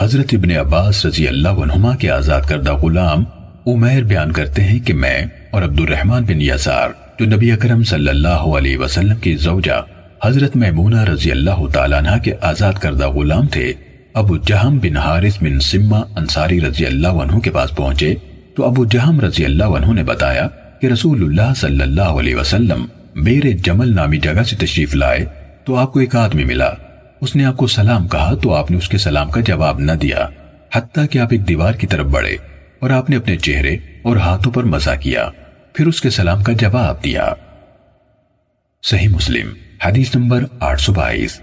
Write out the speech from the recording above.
حضرت ابن عباس رضی اللہ عنہما کے آزاد کردہ غلام عمیر بیان کرتے ہیں کہ میں اور عبد الرحمن بن یسار، جو نبی اکرم صلی اللہ علیہ وسلم کی زوجہ حضرت میمونہ رضی اللہ تعالیٰ عنہ کے آزاد کردہ غلام تھے، ابو جہم بن حارث بن سمہ انصاری رضی اللہ عنہ کے پاس پہنچے۔ تو ابو جہم رضی اللہ عنہ نے بتایا کہ رسول اللہ صلی اللہ علیہ وسلم میرے جمل نامی جگہ سے تشریف لائے تو آپ کو ایک آدمی ملا۔ اس نے آپ کو سلام کہا تو آپ نے اس کے سلام کا جواب نہ دیا، حتیٰ کہ آپ ایک دیوار کی طرف بڑھے اور آپ نے اپنے چہرے اور ہاتھوں پر مزہ کیا، پھر اس کے سلام کا جواب دیا۔ صحیح مسلم، حدیث نمبر آٹھ سو بائیس۔